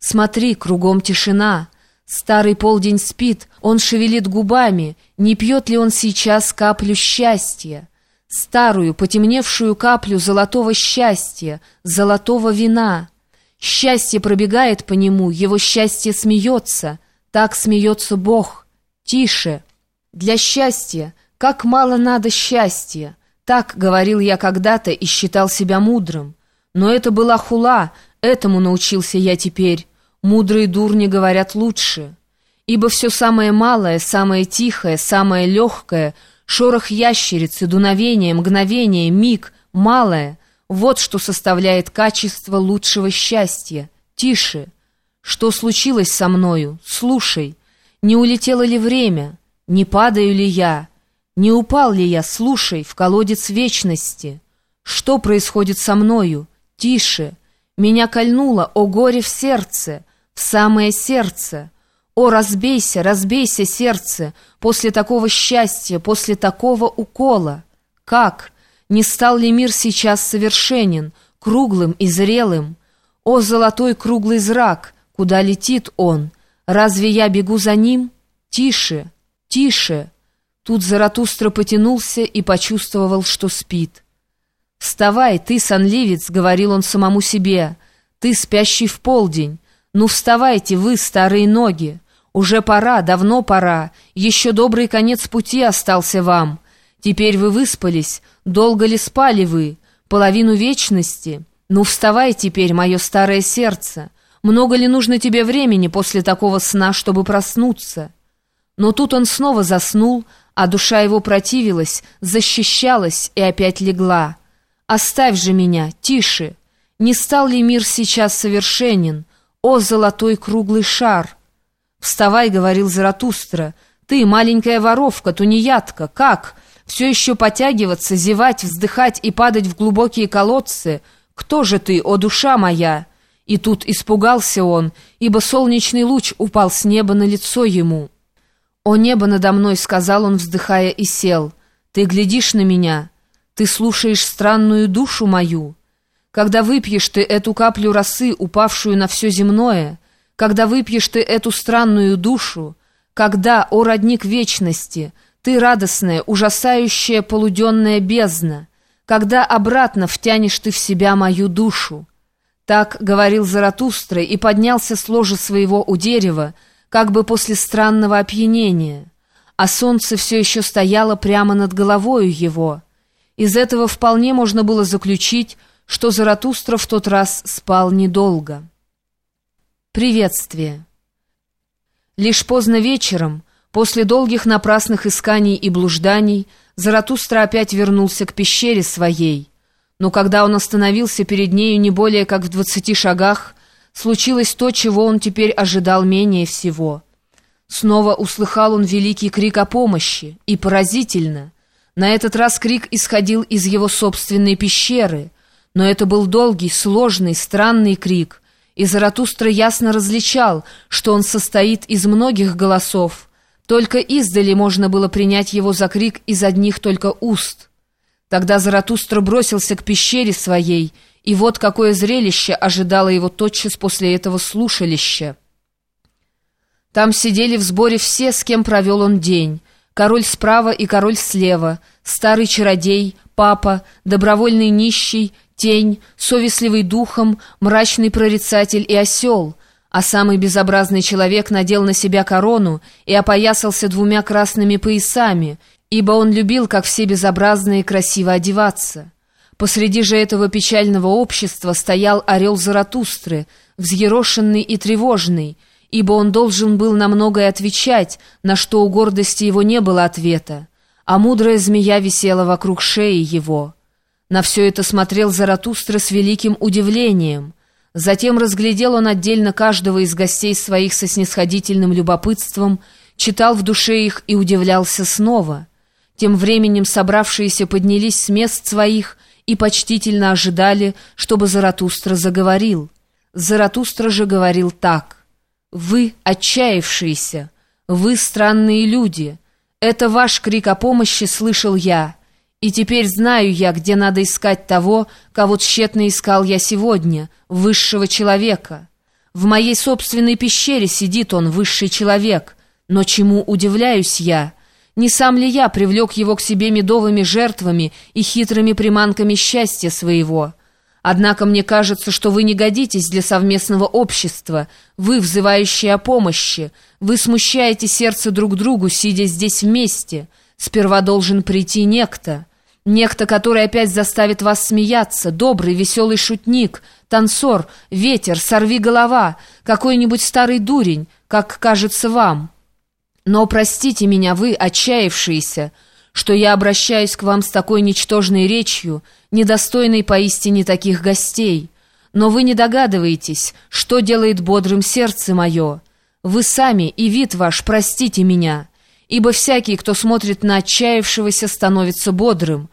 Смотри, кругом тишина. Старый полдень спит, он шевелит губами. Не пьет ли он сейчас каплю счастья? Старую, потемневшую каплю золотого счастья, золотого вина. Счастье пробегает по нему, его счастье смеется. Так смеется Бог. Тише. Для счастья, как мало надо счастья. Так говорил я когда-то и считал себя мудрым. Но это была хула, этому научился я теперь. Мудрые дурни говорят лучше. Ибо все самое малое, самое тихое, самое легкое, шорох ящерицы, дуновение, мгновение, миг, малое — вот что составляет качество лучшего счастья. Тише. Что случилось со мною? Слушай. Не улетело ли время? Не падаю ли я? Не упал ли я, слушай, в колодец вечности? Что происходит со мною? Тише. Меня кольнуло, о горе в сердце, в самое сердце. О, разбейся, разбейся, сердце, после такого счастья, после такого укола. Как? Не стал ли мир сейчас совершенен, круглым и зрелым? О, золотой круглый зрак, куда летит он? Разве я бегу за ним? Тише, тише. Тут Заратустра потянулся и почувствовал, что спит. «Вставай, ты, сонливец», — говорил он самому себе, — «ты, спящий в полдень. Ну, вставайте, вы, старые ноги. Уже пора, давно пора, еще добрый конец пути остался вам. Теперь вы выспались, долго ли спали вы? Половину вечности? Ну, вставай теперь, мое старое сердце. Много ли нужно тебе времени после такого сна, чтобы проснуться?» Но тут он снова заснул, а душа его противилась, защищалась и опять легла. Оставь же меня, тише. Не стал ли мир сейчас совершенен? О, золотой круглый шар! Вставай, говорил Заратустра. Ты, маленькая воровка, тунеядка, как? Все еще потягиваться, зевать, вздыхать и падать в глубокие колодцы? Кто же ты, о душа моя? И тут испугался он, ибо солнечный луч упал с неба на лицо ему. «О небо надо мной!» — сказал он, вздыхая, и сел. «Ты глядишь на меня?» Ты слушаешь странную душу мою. Когда выпьешь ты эту каплю росы, упавшую на все земное, когда выпьешь ты эту странную душу, когда, о родник вечности, ты радостная, ужасающая полуденная бездна, когда обратно втянешь ты в себя мою душу. Так говорил Заратустра и поднялся с ложа своего у дерева, как бы после странного опьянения, а солнце все еще стояло прямо над головою его — из этого вполне можно было заключить, что Заратустра в тот раз спал недолго. Приветствие. Лишь поздно вечером, после долгих напрасных исканий и блужданий, Заратустра опять вернулся к пещере своей. Но когда он остановился перед нею не более как в двадцати шагах, случилось то, чего он теперь ожидал менее всего. Снова услыхал он великий крик о помощи, и поразительно — на этот раз крик исходил из его собственной пещеры, но это был долгий, сложный, странный крик, и Заратустра ясно различал, что он состоит из многих голосов. Только издали можно было принять его за крик из одних только уст. Тогда Заратустра бросился к пещере своей, и вот какое зрелище ожидало его тотчас после этого слушалища. Там сидели в сборе все, с кем провел он день, король справа и король слева, старый чародей, папа, добровольный нищий, тень, совестливый духом, мрачный прорицатель и осел, а самый безобразный человек надел на себя корону и опоясался двумя красными поясами, ибо он любил, как все безобразные, красиво одеваться. Посреди же этого печального общества стоял орел Заратустры, взъерошенный и тревожный, ибо он должен был на многое отвечать, на что у гордости его не было ответа, а мудрая змея висела вокруг шеи его. На все это смотрел Заратустра с великим удивлением. Затем разглядел он отдельно каждого из гостей своих со снисходительным любопытством, читал в душе их и удивлялся снова. Тем временем собравшиеся поднялись с мест своих и почтительно ожидали, чтобы Заратустра заговорил. Заратустра же говорил так. Вы, отчаявшиеся, вы странные люди. Это ваш крик о помощи слышал я. И теперь знаю я, где надо искать того, кого тщетно искал я сегодня, высшего человека. В моей собственной пещере сидит он, высший человек. Но чему удивляюсь я? Не сам ли я привлек его к себе медовыми жертвами и хитрыми приманками счастья своего? Однако мне кажется, что вы не годитесь для совместного общества, вы, взывающие о помощи, вы смущаете сердце друг другу, сидя здесь вместе. Сперва должен прийти некто». Некто, который опять заставит вас смеяться, добрый, веселый шутник, танцор, ветер, сорви голова, какой-нибудь старый дурень, как кажется вам. Но простите меня, вы, отчаявшиеся, что я обращаюсь к вам с такой ничтожной речью, недостойной поистине таких гостей. Но вы не догадываетесь, что делает бодрым сердце мое. Вы сами и вид ваш простите меня» ибо всякий, кто смотрит на отчаявшегося, становится бодрым.